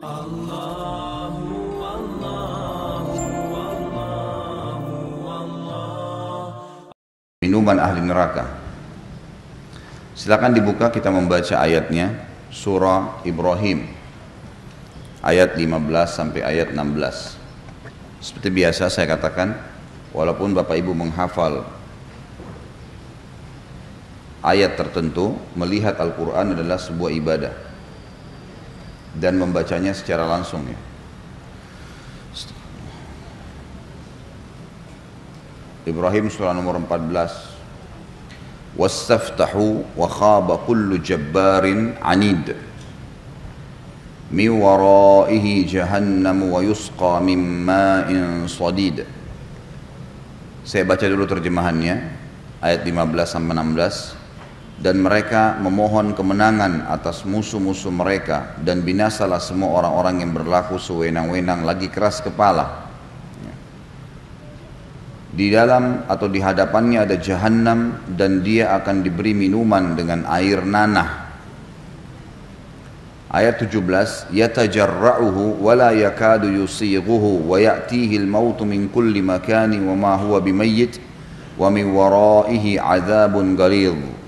Minuman ahli neraka. Silakan dibuka kita membaca ayatnya surah Ibrahim ayat 15 sampai ayat 16. Seperti biasa saya katakan walaupun Bapak Ibu menghafal ayat tertentu melihat Al-Qur'an adalah sebuah ibadah dan membacanya secara langsung ya. Ibrahim surah nomor 14 Wastaftahu wa khaba kullu jabbarin anid. Min waraihi jahannam wa yusqa min ma'in sadid. Saya baca dulu terjemahannya ayat 15 sampai 16 dan mereka memohon kemenangan atas musuh-musuh mereka dan binasalah semua orang-orang yang berlaku sewenang-wenang lagi keras kepala di dalam atau di hadapannya ada jahanam dan dia akan diberi minuman dengan air nanah. Ayat 17, yatajarra'uhu wa la yakadu yusighuhu wa ya'tihi al-maut min kulli makani wa ma huwa bimayyit wa min waraihi adzabun ghalidh.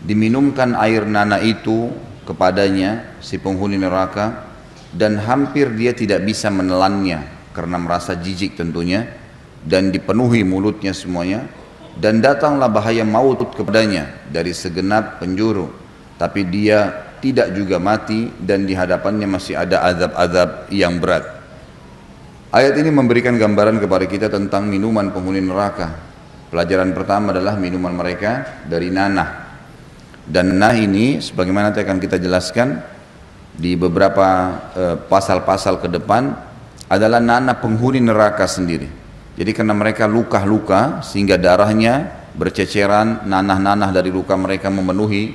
Diminumkan air nanah itu kepadanya si penghuni neraka dan hampir dia tidak bisa menelannya karena merasa jijik tentunya dan dipenuhi mulutnya semuanya dan datanglah bahaya maut kepadanya dari segenap penjuru. Tapi dia tidak juga mati dan di hadapannya masih ada azab-azab yang berat. Ayat ini memberikan gambaran kepada kita tentang minuman penghuni neraka. Pelajaran pertama adalah minuman mereka dari nanah dan nanah ini sebagaimana nanti akan kita jelaskan di beberapa eh, pasal-pasal uh, ke depan adalah nanah penghuni neraka sendiri jadi karena mereka luka-luka sehingga darahnya berceceran, nanah-nanah dari luka mereka memenuhi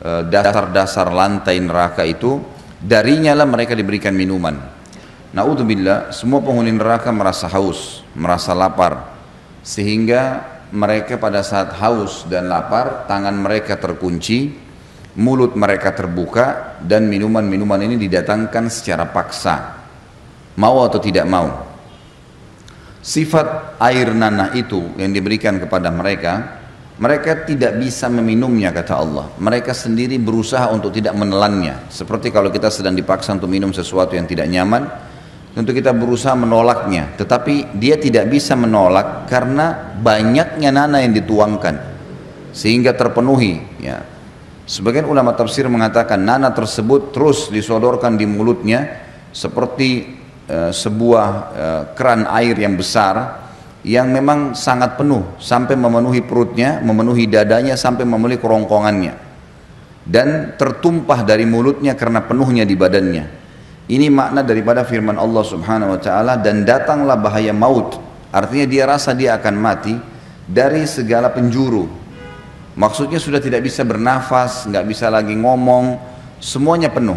e, dasar-dasar lantai neraka itu, darinya lah mereka diberikan minuman. Naudzubillah, semua penghuni neraka merasa haus, merasa lapar, sehingga mereka pada saat haus dan lapar, tangan mereka terkunci, mulut mereka terbuka, dan minuman-minuman ini didatangkan secara paksa, mau atau tidak mau. Sifat air nanah itu yang diberikan kepada mereka mereka tidak bisa meminumnya kata Allah. Mereka sendiri berusaha untuk tidak menelannya. Seperti kalau kita sedang dipaksa untuk minum sesuatu yang tidak nyaman tentu kita berusaha menolaknya. Tetapi dia tidak bisa menolak karena banyaknya nanah yang dituangkan. Sehingga terpenuhi ya. Sebagian ulama tafsir mengatakan nanah tersebut terus disodorkan di mulutnya seperti Eh, sebuah uh, keran air yang besar yang memang sangat penuh sampai memenuhi perutnya, memenuhi dadanya sampai memenuhi kerongkongannya. Dan tertumpah dari mulutnya karena penuhnya di badannya. Ini makna daripada firman Allah Subhanahu wa taala dan datanglah bahaya maut. Artinya dia rasa dia akan mati dari segala penjuru. Maksudnya sudah tidak bisa bernafas, nggak bisa lagi ngomong, semuanya penuh.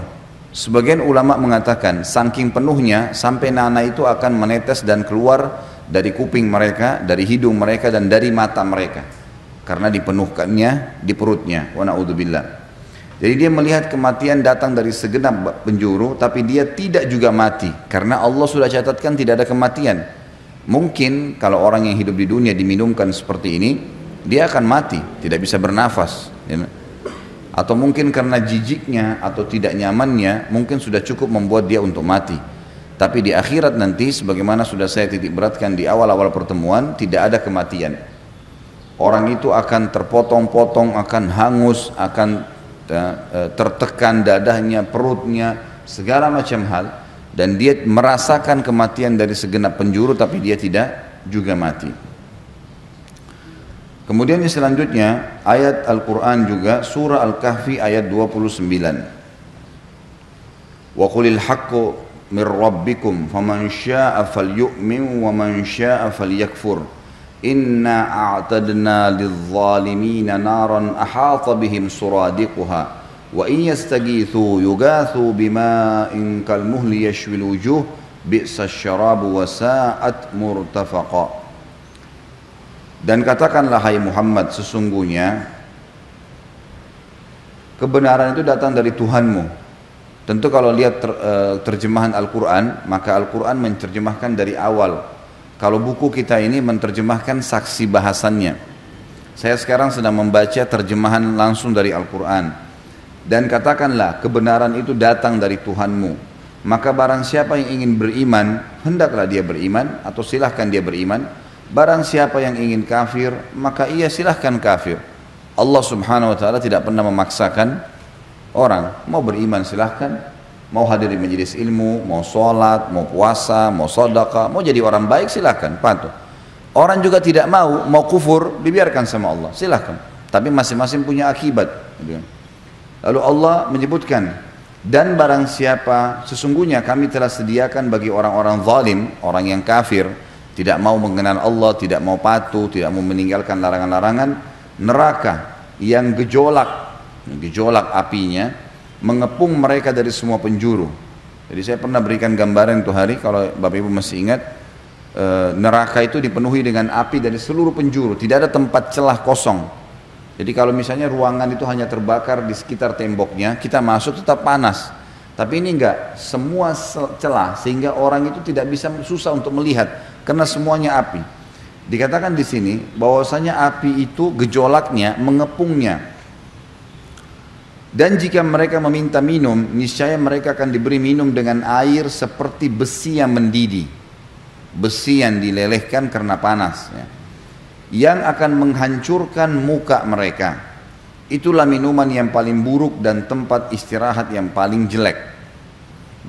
Sebagian ulama mengatakan saking penuhnya sampai nana itu akan menetes dan keluar dari kuping mereka, dari hidung mereka dan dari mata mereka. Karena dipenuhkannya di perutnya. Wa na'udzubillah. Jadi dia melihat kematian datang dari segenap penjuru tapi dia tidak juga mati karena Allah sudah catatkan tidak ada kematian. Mungkin kalau orang yang hidup di dunia diminumkan seperti ini, dia akan mati, tidak bisa bernafas. Ya atau mungkin karena jijiknya atau tidak nyamannya mungkin sudah cukup membuat dia untuk mati tapi di akhirat nanti sebagaimana sudah saya titik beratkan di awal-awal pertemuan tidak ada kematian orang itu akan terpotong-potong akan hangus akan tertekan dadahnya perutnya segala macam hal dan dia merasakan kematian dari segenap penjuru tapi dia tidak juga mati Kemudian yang selanjutnya ayat Al-Quran juga surah Al-Kahfi ayat 29. Wa qulil haqqu min rabbikum faman syaa falyu'min wa man syaa falyakfur. Inna a'tadna lidh-dhalimina naran ahata bihim suradiquha wa in yastaghithu yugathu bima'in kalmuhli yashwil wujuh bi'sa syarabu wa sa'at murtafaqa. Dan katakanlah hai Muhammad sesungguhnya kebenaran itu datang dari Tuhanmu. Tentu kalau lihat ter, uh, terjemahan Al-Quran, maka Al-Quran menerjemahkan dari awal. Kalau buku kita ini menerjemahkan saksi bahasannya. Saya sekarang sedang membaca terjemahan langsung dari Al-Quran. Dan katakanlah kebenaran itu datang dari Tuhanmu. Maka barang siapa yang ingin beriman, hendaklah dia beriman atau silahkan dia beriman. Barang siapa yang ingin kafir, maka ia silahkan kafir. Allah subhanahu wa ta'ala tidak pernah memaksakan orang mau beriman silahkan mau hadir di majelis ilmu mau sholat mau puasa mau sodaka mau jadi orang baik silahkan patuh. Orang juga tidak mau mau kufur dibiarkan sama Allah silahkan tapi masing-masing punya akibat lalu Allah menyebutkan dan barang siapa sesungguhnya kami telah sediakan bagi orang-orang zalim orang yang kafir tidak mau mengenal Allah tidak mau patuh tidak mau meninggalkan larangan-larangan neraka yang gejolak gejolak apinya mengepung mereka dari semua penjuru. Jadi saya pernah berikan gambaran itu hari kalau Bapak Ibu masih ingat e, neraka itu dipenuhi dengan api dari seluruh penjuru, tidak ada tempat celah kosong. Jadi kalau misalnya ruangan itu hanya terbakar di sekitar temboknya, kita masuk tetap panas. Tapi ini enggak, semua celah sehingga orang itu tidak bisa susah untuk melihat karena semuanya api. Dikatakan di sini bahwasanya api itu gejolaknya mengepungnya dan jika mereka meminta minum, niscaya mereka akan diberi minum dengan air seperti besi yang mendidih. Besi yang dilelehkan karena panas. Ya. Yang akan menghancurkan muka mereka. Itulah minuman yang paling buruk dan tempat istirahat yang paling jelek.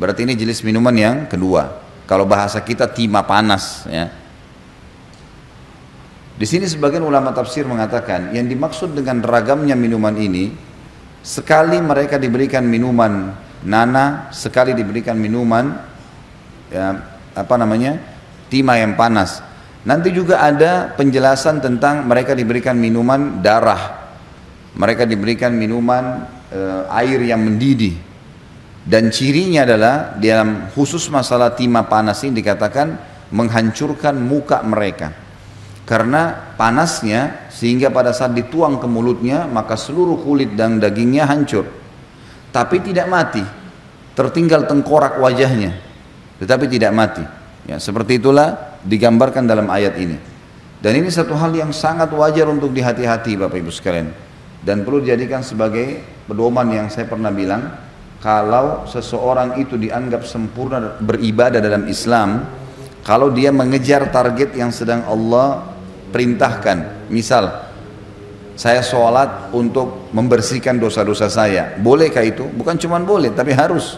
Berarti ini jenis minuman yang kedua. Kalau bahasa kita timah panas. Ya. Di sini sebagian ulama tafsir mengatakan yang dimaksud dengan ragamnya minuman ini Sekali mereka diberikan minuman nana, sekali diberikan minuman ya, apa namanya? timah yang panas. Nanti juga ada penjelasan tentang mereka diberikan minuman darah. Mereka diberikan minuman e, air yang mendidih. Dan cirinya adalah dalam khusus masalah timah panas ini dikatakan menghancurkan muka mereka. Karena panasnya sehingga pada saat dituang ke mulutnya maka seluruh kulit dan dagingnya hancur. Tapi tidak mati. Tertinggal tengkorak wajahnya. Tetapi tidak mati. Ya seperti itulah digambarkan dalam ayat ini. Dan ini satu hal yang sangat wajar untuk dihati-hati Bapak Ibu sekalian. Dan perlu dijadikan sebagai pedoman yang saya pernah bilang kalau seseorang itu dianggap sempurna beribadah dalam Islam kalau dia mengejar target yang sedang Allah perintahkan. Misal, saya sholat untuk membersihkan dosa-dosa saya. Bolehkah itu? Bukan cuma boleh, tapi harus.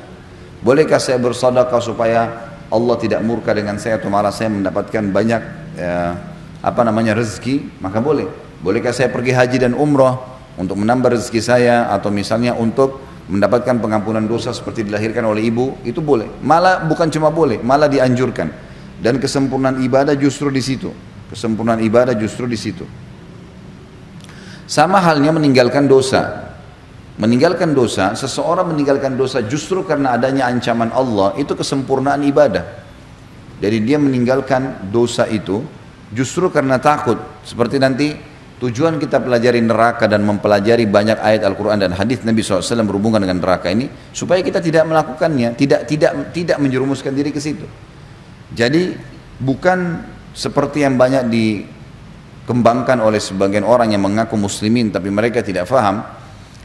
Bolehkah saya bersedekah supaya Allah tidak murka dengan saya atau malah saya mendapatkan banyak ya, apa namanya rezeki? Maka boleh. Bolehkah saya pergi haji dan umrah untuk menambah rezeki saya atau misalnya untuk mendapatkan pengampunan dosa seperti dilahirkan oleh ibu? Itu boleh. Malah bukan cuma boleh, malah dianjurkan. Dan kesempurnaan ibadah justru di situ. Kesempurnaan ibadah justru di situ. Sama halnya meninggalkan dosa. Meninggalkan dosa, seseorang meninggalkan dosa justru karena adanya ancaman Allah, itu kesempurnaan ibadah. Jadi dia meninggalkan dosa itu justru karena takut. Seperti nanti tujuan kita pelajari neraka dan mempelajari banyak ayat Al-Quran dan hadis Nabi SAW berhubungan dengan neraka ini supaya kita tidak melakukannya, tidak tidak tidak menjerumuskan diri ke situ. Jadi bukan seperti yang banyak dikembangkan oleh sebagian orang yang mengaku muslimin tapi mereka tidak faham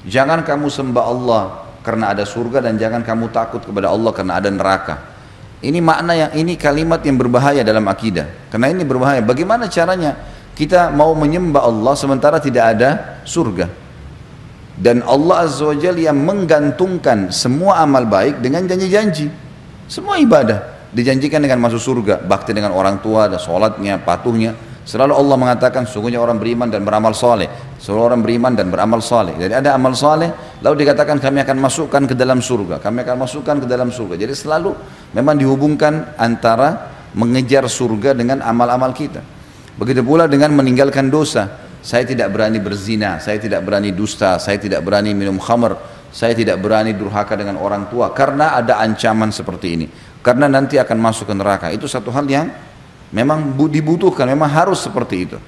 jangan kamu sembah Allah karena ada surga dan jangan kamu takut kepada Allah karena ada neraka. Ini makna yang ini kalimat yang berbahaya dalam akidah. Karena ini berbahaya. Bagaimana caranya kita mau menyembah Allah sementara tidak ada surga? Dan Allah Azza wa Jalla yang menggantungkan semua amal baik dengan janji-janji. Semua ibadah dijanjikan dengan masuk surga, bakti dengan orang tua, dan sholatnya, patuhnya. Selalu Allah mengatakan sungguhnya orang beriman dan beramal soleh. Selalu orang beriman dan beramal soleh. Jadi ada amal soleh, lalu dikatakan kami akan masukkan ke dalam surga. Kami akan masukkan ke dalam surga. Jadi selalu memang dihubungkan antara mengejar surga dengan amal-amal kita. Begitu pula dengan meninggalkan dosa. Saya tidak berani berzina, saya tidak berani dusta, saya tidak berani minum khamr, saya tidak berani durhaka dengan orang tua karena ada ancaman seperti ini karena nanti akan masuk ke neraka. Itu satu hal yang memang dibutuhkan, memang harus seperti itu.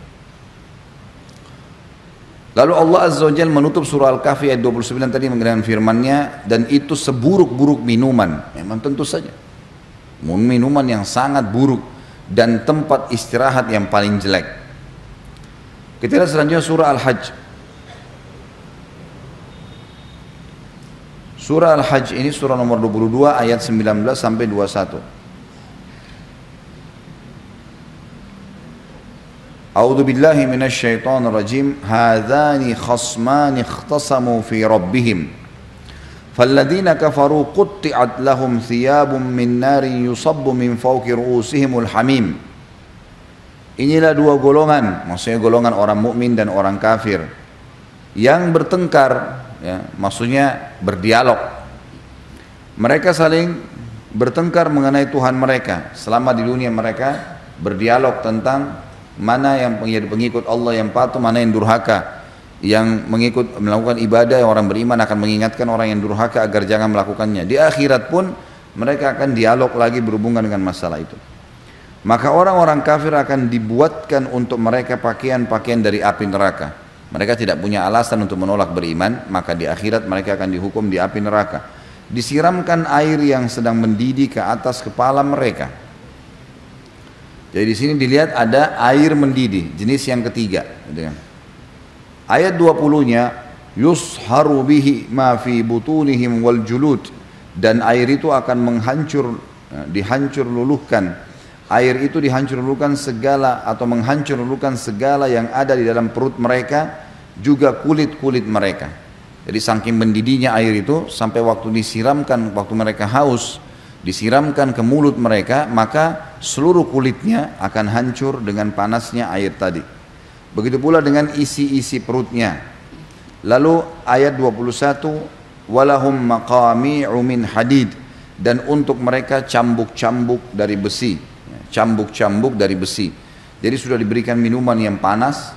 Lalu Allah Azza wa Jalla menutup surah Al-Kahfi ayat 29 tadi dengan firman-Nya dan itu seburuk-buruk minuman. Memang tentu saja. Minuman yang sangat buruk dan tempat istirahat yang paling jelek. Kita lihat selanjutnya surah Al-Hajj. Surah Al-Hajj ini surah nomor 22 ayat 19 sampai 21. أعوذ بالله من الشيطان الرجيم هذان خصمان اختصموا في ربهم فالذين كفروا قطعت لهم ثياب من نار يصب من فوق رؤوسهم الحميم Inilah dua golongan, maksudnya golongan orang mukmin dan orang kafir yang bertengkar, ya, maksudnya berdialog. Mereka saling bertengkar mengenai Tuhan mereka. Selama di dunia mereka berdialog tentang mana yang pengikut Allah yang patuh, mana yang durhaka. Yang mengikut melakukan ibadah orang beriman akan mengingatkan orang yang durhaka agar jangan melakukannya. Di akhirat pun mereka akan dialog lagi berhubungan dengan masalah itu. Maka orang-orang kafir akan dibuatkan untuk mereka pakaian-pakaian dari api neraka. Mereka tidak punya alasan untuk menolak beriman, maka di akhirat mereka akan dihukum di api neraka. Disiramkan air yang sedang mendidih ke atas kepala mereka jadi di sini dilihat ada air mendidih, jenis yang ketiga. Gitu kan. Ayat 20-nya yusharu bihi ma fi butunihim wal julud dan air itu akan menghancur eh, dihancur luluhkan air itu dihancur luluhkan segala atau menghancur luluhkan segala yang ada di dalam perut mereka juga kulit-kulit mereka. Jadi saking mendidihnya air itu sampai waktu disiramkan waktu mereka haus disiramkan ke mulut mereka maka seluruh kulitnya akan hancur dengan panasnya air tadi. Begitu pula dengan isi-isi perutnya. Lalu ayat 21 walahum maqami'u min hadid. Dan untuk mereka cambuk-cambuk dari besi cambuk-cambuk dari besi. Jadi sudah diberikan minuman yang panas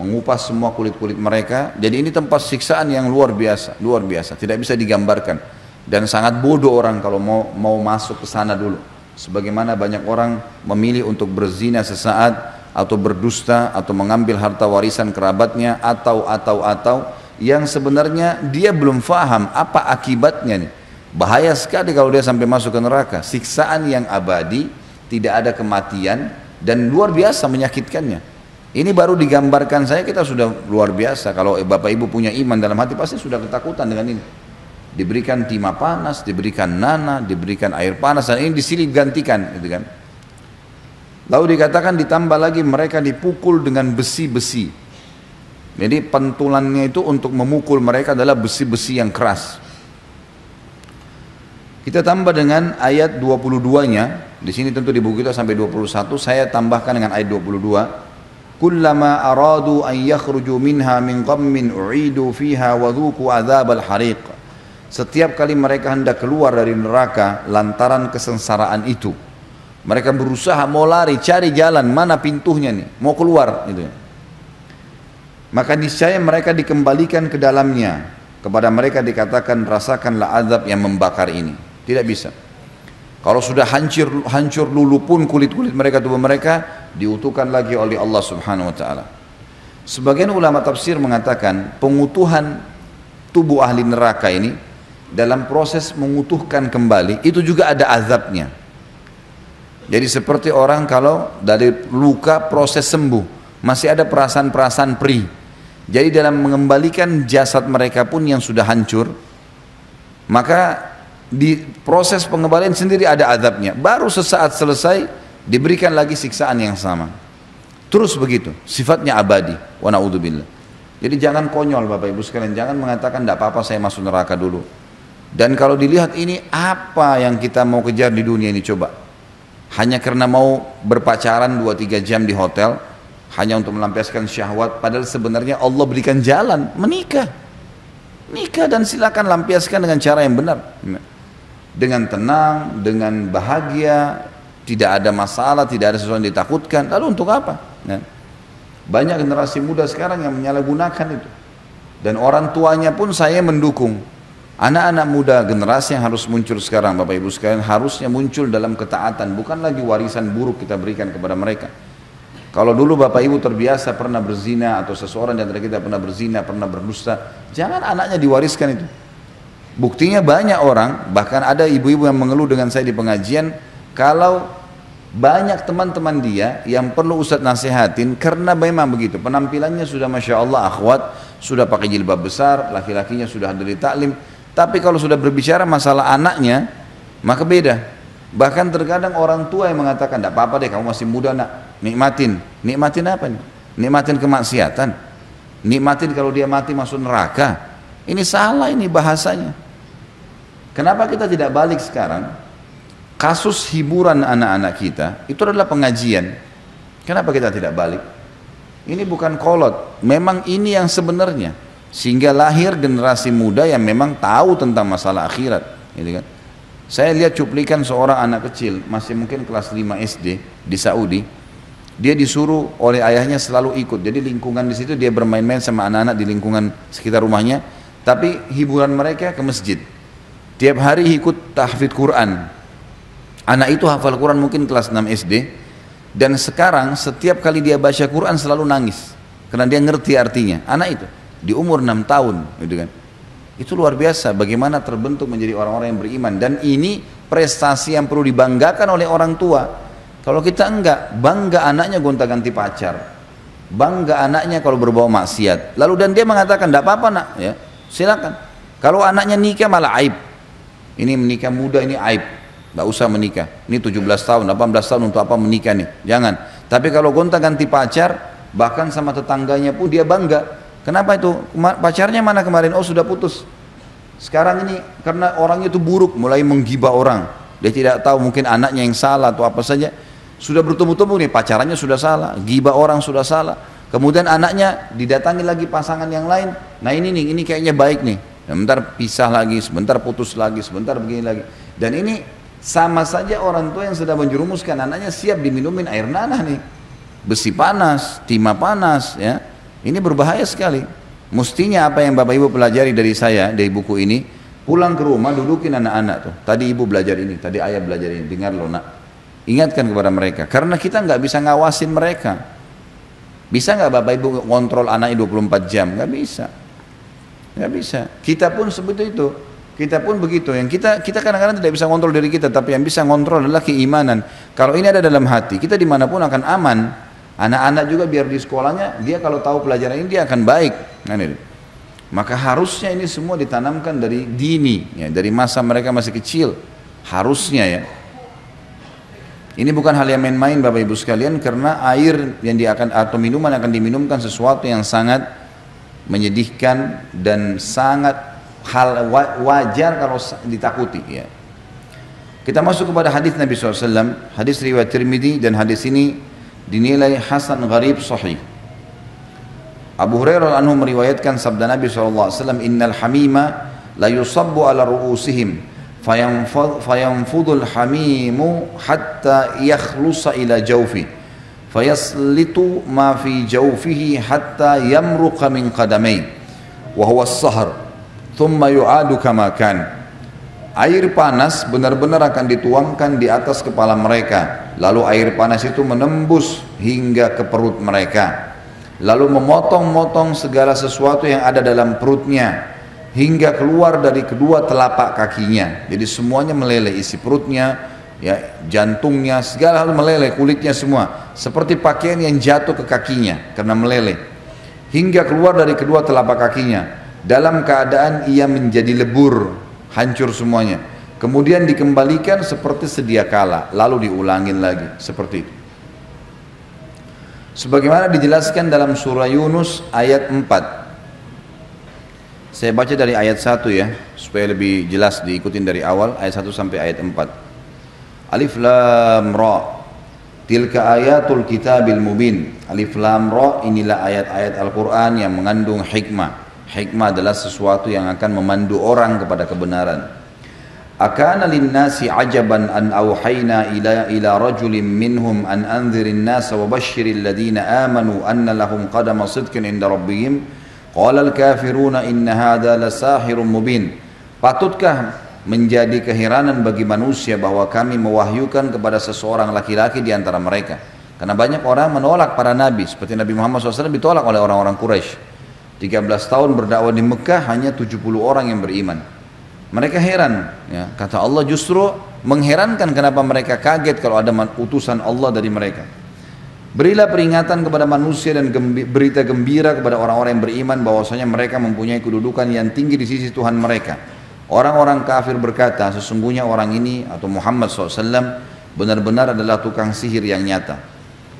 mengupas semua kulit-kulit mereka. Jadi ini tempat siksaan yang luar biasa luar biasa. Tidak bisa digambarkan. Dan sangat bodoh orang kalau mau mau masuk ke sana dulu. Sebagaimana banyak orang memilih untuk berzina sesaat atau berdusta atau mengambil harta warisan kerabatnya atau atau atau yang sebenarnya dia belum faham apa akibatnya nih. Bahaya sekali kalau dia sampai masuk ke neraka. Siksaan yang abadi tidak ada kematian dan luar biasa menyakitkannya ini baru digambarkan saya kita sudah luar biasa kalau bapak ibu punya iman dalam hati pasti sudah ketakutan dengan ini diberikan timah panas, diberikan nana, diberikan air panas dan ini disilih gantikan gitu kan. Lalu dikatakan ditambah lagi mereka dipukul dengan besi-besi. Jadi pentulannya itu untuk memukul mereka adalah besi-besi yang keras. Kita tambah dengan ayat 22-nya. Di sini tentu di buku kita sampai 21. Saya tambahkan dengan ayat 22. Kullama aradu an yakhruju minha min ghammin u'idu fiha wa dhuku adzabal hariq. Setiap kali mereka hendak keluar dari neraka lantaran kesengsaraan itu. Mereka berusaha mau lari, cari jalan, mana pintunya nih, mau keluar gitu. Maka niscaya mereka dikembalikan ke dalamnya. Kepada mereka dikatakan rasakanlah azab yang membakar ini. Tidak bisa. Kalau sudah hancur hancur lulu pun kulit-kulit mereka tubuh mereka diutuhkan lagi oleh Allah Subhanahu wa taala. Sebagian ulama tafsir mengatakan pengutuhan tubuh ahli neraka ini dalam proses mengutuhkan kembali itu juga ada azabnya. Jadi seperti orang kalau dari luka proses sembuh masih ada perasaan-perasaan perih. Jadi dalam mengembalikan jasad mereka pun yang sudah hancur maka di proses pengembalian sendiri ada azabnya. Baru sesaat selesai diberikan lagi siksaan yang sama. Terus begitu, sifatnya abadi. Wa naudzubillah. Jadi jangan konyol Bapak Ibu sekalian, jangan mengatakan tidak apa-apa saya masuk neraka dulu. Dan kalau dilihat ini apa yang kita mau kejar di dunia ini coba. Hanya karena mau berpacaran 2-3 jam di hotel. Hanya untuk melampiaskan syahwat. Padahal sebenarnya Allah berikan jalan menikah. Nikah dan silakan lampiaskan dengan cara yang benar. Dengan tenang, dengan bahagia. Tidak ada masalah, tidak ada sesuatu yang ditakutkan. Lalu untuk apa? Nah, banyak generasi muda sekarang yang menyalahgunakan itu. Dan orang tuanya pun saya mendukung Anak-anak muda generasi yang harus muncul sekarang Bapak Ibu sekalian harusnya muncul dalam ketaatan bukan lagi warisan buruk kita berikan kepada mereka. Kalau dulu bapak ibu terbiasa pernah berzina atau seseorang di antara kita pernah berzina, pernah berdusta, jangan anaknya diwariskan itu. Buktinya banyak orang, bahkan ada ibu-ibu yang mengeluh dengan saya di pengajian, kalau banyak teman-teman dia yang perlu Ustadz nasihatin karena memang begitu. Penampilannya sudah Masya Allah akhwat, sudah pakai jilbab besar, laki-lakinya sudah dari taklim. Tapi kalau sudah berbicara masalah anaknya, maka beda. Bahkan terkadang orang tua yang mengatakan, tidak apa-apa deh kamu masih muda nak, Nikmatin. Nikmatin apa nih? Nikmatin kemaksiatan. Nikmatin kalau dia mati masuk neraka. Ini salah ini bahasanya. Kenapa kita tidak balik sekarang? Kasus hiburan anak-anak kita itu adalah pengajian. Kenapa kita tidak balik? Ini bukan kolot. Memang ini yang sebenarnya. Sehingga lahir generasi muda yang memang tahu tentang masalah akhirat. Gitu kan? Saya lihat cuplikan seorang anak kecil, masih mungkin kelas 5 SD di Saudi dia disuruh oleh ayahnya selalu ikut. Jadi lingkungan di situ dia bermain-main sama anak-anak di lingkungan sekitar rumahnya. Tapi hiburan mereka ke masjid. Tiap hari ikut tahfidz Quran. Anak itu hafal Quran mungkin kelas 6 SD. Dan sekarang setiap kali dia baca Quran selalu nangis. Karena dia ngerti artinya. Anak itu di umur 6 tahun. Gitu kan. Itu luar biasa bagaimana terbentuk menjadi orang-orang yang beriman. Dan ini prestasi yang perlu dibanggakan oleh orang tua kalau kita enggak, bangga anaknya gonta-ganti pacar. Bangga anaknya kalau berbau maksiat. Lalu dan dia mengatakan, tidak apa-apa nak, ya silakan. Kalau anaknya nikah malah aib. Ini menikah muda, ini aib. Tidak usah menikah. Ini 17 tahun, 18 tahun untuk apa menikah nih. Jangan. Tapi kalau gonta-ganti pacar, bahkan sama tetangganya pun dia bangga. Kenapa itu? Pacarnya mana kemarin? Oh sudah putus. Sekarang ini karena orangnya itu buruk, mulai menggibah orang. Dia tidak tahu mungkin anaknya yang salah atau apa saja sudah bertemu-temu nih pacarannya sudah salah, gibah orang sudah salah. Kemudian anaknya didatangi lagi pasangan yang lain. Nah ini nih, ini kayaknya baik nih. Sebentar pisah lagi, sebentar putus lagi, sebentar begini lagi. Dan ini sama saja orang tua yang sudah menjerumuskan anaknya siap diminumin air nanah nih. Besi panas, timah panas ya. Ini berbahaya sekali. Mestinya apa yang Bapak Ibu pelajari dari saya, dari buku ini, pulang ke rumah dudukin anak-anak tuh. Tadi ibu belajar ini, tadi ayah belajar ini. Dengar loh nak, Ingatkan kepada mereka. Karena kita nggak bisa ngawasin mereka. Bisa nggak Bapak Ibu kontrol anaknya 24 jam? Nggak bisa. Nggak bisa. Kita pun seperti itu. Kita pun begitu. Yang kita kita kadang-kadang tidak bisa kontrol diri kita, tapi yang bisa kontrol adalah keimanan. Kalau ini ada dalam hati, kita di mana pun akan aman. Anak-anak juga biar di sekolahnya, dia kalau tahu pelajaran ini dia akan baik. Nah. Maka harusnya ini semua ditanamkan dari dini, ya, dari masa mereka masih kecil. Harusnya ya. Ini bukan hal yang main-main Bapak Ibu sekalian karena air yang dia akan atau minuman akan diminumkan sesuatu yang sangat menyedihkan dan sangat hal wajar kalau ditakuti ya. Kita masuk kepada hadis Nabi SAW, hadis riwayat Tirmidzi dan hadis ini dinilai hasan gharib sahih. Abu Hurairah anhu meriwayatkan sabda Nabi SAW, Innal hamima la yusabbu ala ru'usihim, fayanfudul hamimu hatta yakhlusa ila jawfi fayaslitu ma fi jawfihi hatta yamruqa min qadamain wa huwa as-sahr thumma yu'adu kama kan. Air panas benar-benar akan dituangkan di atas kepala mereka. Lalu air panas itu menembus hingga ke perut mereka. Lalu memotong-motong segala sesuatu yang ada dalam perutnya hingga keluar dari kedua telapak kakinya. Jadi semuanya meleleh isi perutnya ya jantungnya, segala hal meleleh, kulitnya semua. Seperti pakaian yang jatuh ke kakinya karena meleleh. Hingga keluar dari kedua telapak kakinya. Dalam keadaan ia menjadi lebur, hancur semuanya. Kemudian dikembalikan seperti sedia kala, lalu diulangin lagi seperti itu. Sebagaimana dijelaskan dalam surah Yunus ayat 4 saya baca dari ayat 1 ya, supaya lebih jelas diikutin dari awal ayat 1 sampai ayat 4. Alif lam ra. Tilka ayatul kitabil mubin. Alif lam ra inilah ayat-ayat Al-Qur'an yang mengandung hikmah. Hikmah adalah sesuatu yang akan memandu orang kepada kebenaran. Akana linnasi ajaban an awhayna ila ila rajulin minhum an anzirin nasa wa bashiril ladina amanu anna lahum qadama sidqin inda rabbihim Qala al-kafiruna inna hadha lasahirun mubin. Patutkah menjadi keheranan bagi manusia bahwa kami mewahyukan kepada seseorang laki-laki di antara mereka. Karena banyak orang menolak para nabi. Seperti Nabi Muhammad SAW ditolak oleh orang-orang Quraisy. 13 tahun berdakwah di Mekah hanya 70 orang yang beriman. Mereka heran. Ya. Kata Allah justru mengherankan kenapa mereka kaget kalau ada utusan Allah dari mereka. Berilah peringatan kepada manusia dan berita gembira kepada orang-orang yang beriman bahwasanya mereka mempunyai kedudukan yang tinggi di sisi Tuhan mereka. Orang-orang kafir berkata, sesungguhnya orang ini atau Muhammad SAW benar-benar adalah tukang sihir yang nyata.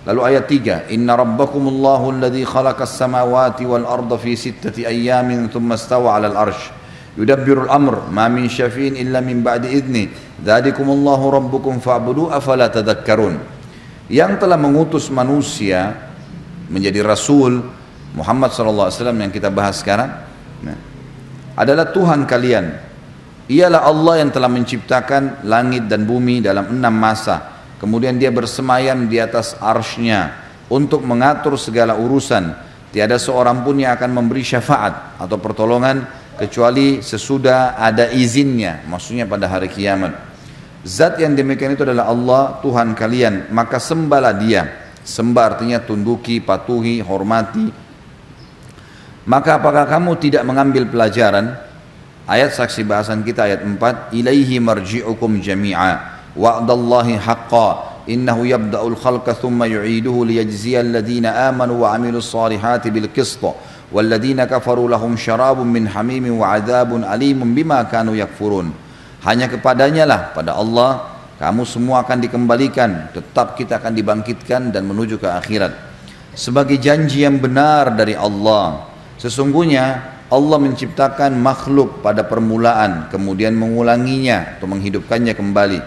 Lalu ayat 3, Inna rabbakumullahu alladhi khalaqas samawati wal arda fi sittati ayyamin thumma stawa ala al-arsh. Yudabbirul amr, ma min syafi'in illa min ba'di idni. Dhalikumullahu rabbukum fa'budu afala tadhakkarun yang telah mengutus manusia menjadi rasul Muhammad SAW yang kita bahas sekarang nah, adalah Tuhan kalian ialah Allah yang telah menciptakan langit dan bumi dalam enam masa. Kemudian dia bersemayam di atas arsnya untuk mengatur segala urusan. Tiada seorang pun yang akan memberi syafaat atau pertolongan kecuali sesudah ada izinnya maksudnya pada hari kiamat. Zat yang demikian itu adalah Allah Tuhan kalian. Maka sembahlah dia. Sembah artinya tunduki patuhi hormati. Maka apakah kamu tidak mengambil pelajaran Ayat saksi bahasan kita ayat 4, "Ilaihi marji'ukum jami'a wa'dallahi haqqa innahu yabda'ul khalqa thumma yu'iduhu liyajziya alladhina amanu wa amilu salihati bil qist walladhina kafaru lahum syarabun min hamimin wa azabun alimun bima kanu yakfurun." Hanya kepadanya lah pada Allah kamu semua akan dikembalikan, tetap kita akan dibangkitkan dan menuju ke akhirat. Sebagai janji yang benar dari Allah, sesungguhnya Allah menciptakan makhluk pada permulaan, kemudian mengulanginya atau menghidupkannya kembali.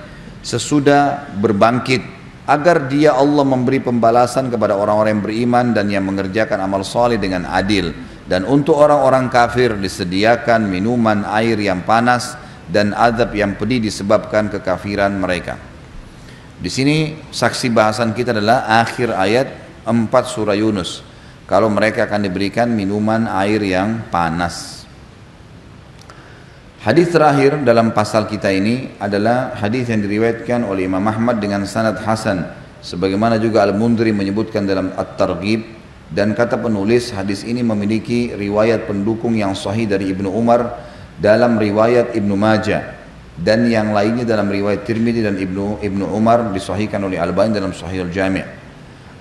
Sesudah berbangkit, agar dia Allah memberi pembalasan kepada orang-orang yang beriman dan yang mengerjakan amal soleh dengan adil. Dan untuk orang-orang kafir disediakan minuman air yang panas dan adab yang pedih disebabkan kekafiran mereka. Di sini saksi bahasan kita adalah akhir ayat 4 surah Yunus. Kalau mereka akan diberikan minuman air yang panas. Hadis terakhir dalam pasal kita ini adalah hadis yang diriwayatkan oleh Imam Ahmad dengan sanad hasan sebagaimana juga Al-Mundri menyebutkan dalam At-Targhib dan kata penulis hadis ini memiliki riwayat pendukung yang sahih dari Ibnu Umar dalam riwayat Ibnu Majah dan yang lainnya dalam riwayat Tirmidzi dan Ibnu Ibnu Umar disahihkan oleh Al-Albani dalam Sahih Al-Jami'.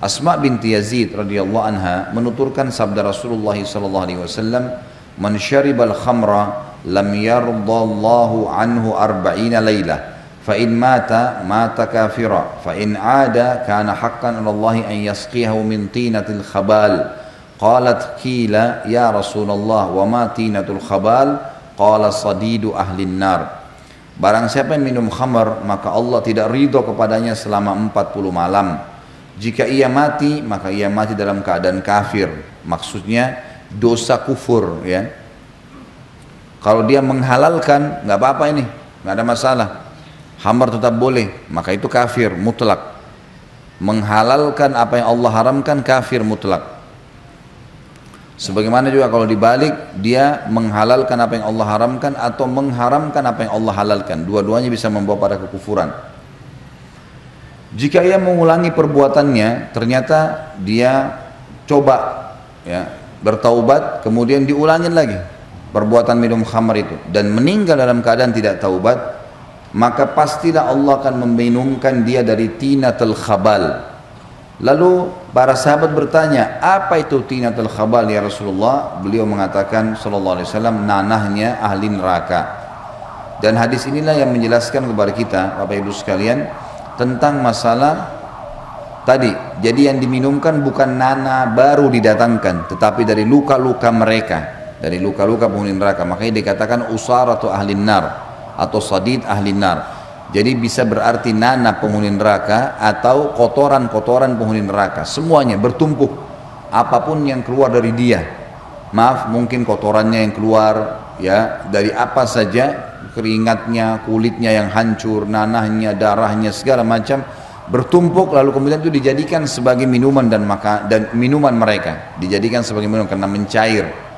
Asma binti Yazid radhiyallahu anha menuturkan sabda Rasulullah sallallahu alaihi wasallam, "Man syaribal khamra lam yardallahu anhu arba'ina lailah." fa in mata mata kafira fa in ada kana haqqan 'ala Allah an yasqiyahu min tinatil khabal qalat qila ya Rasulullah wa ma tinatul khabal Qala sadidu ahlin nar. Barang siapa yang minum khamar, maka Allah tidak ridho kepadanya selama 40 malam. Jika ia mati, maka ia mati dalam keadaan kafir. Maksudnya dosa kufur ya. Kalau dia menghalalkan, nggak apa-apa ini, nggak ada masalah. Hamar tetap boleh, maka itu kafir mutlak. Menghalalkan apa yang Allah haramkan kafir mutlak. Sebagaimana juga kalau dibalik dia menghalalkan apa yang Allah haramkan atau mengharamkan apa yang Allah halalkan. Dua-duanya bisa membawa pada kekufuran. Jika ia mengulangi perbuatannya, ternyata dia coba ya, bertaubat, kemudian diulangin lagi perbuatan minum khamar itu dan meninggal dalam keadaan tidak taubat, maka pastilah Allah akan meminumkan dia dari tinatul khabal, Lalu para sahabat bertanya, apa itu tinatul khabal ya Rasulullah? Beliau mengatakan sallallahu alaihi wasallam nanahnya ahli neraka. Dan hadis inilah yang menjelaskan kepada kita Bapak Ibu sekalian tentang masalah tadi. Jadi yang diminumkan bukan nana baru didatangkan, tetapi dari luka-luka mereka, dari luka-luka penghuni neraka. Makanya dikatakan usar atau ahli nar atau sadid ahli nar. Jadi bisa berarti nana penghuni neraka atau kotoran-kotoran penghuni neraka. Semuanya bertumpuk. Apa pun yang keluar dari dia. Maaf, mungkin kotorannya yang keluar ya dari apa saja, keringatnya, kulitnya yang hancur, nanahnya, darahnya segala macam bertumpuk. Lalu kemudian itu dijadikan sebagai minuman dan maka dan minuman mereka. Dijadikan sebagai minuman karena mencair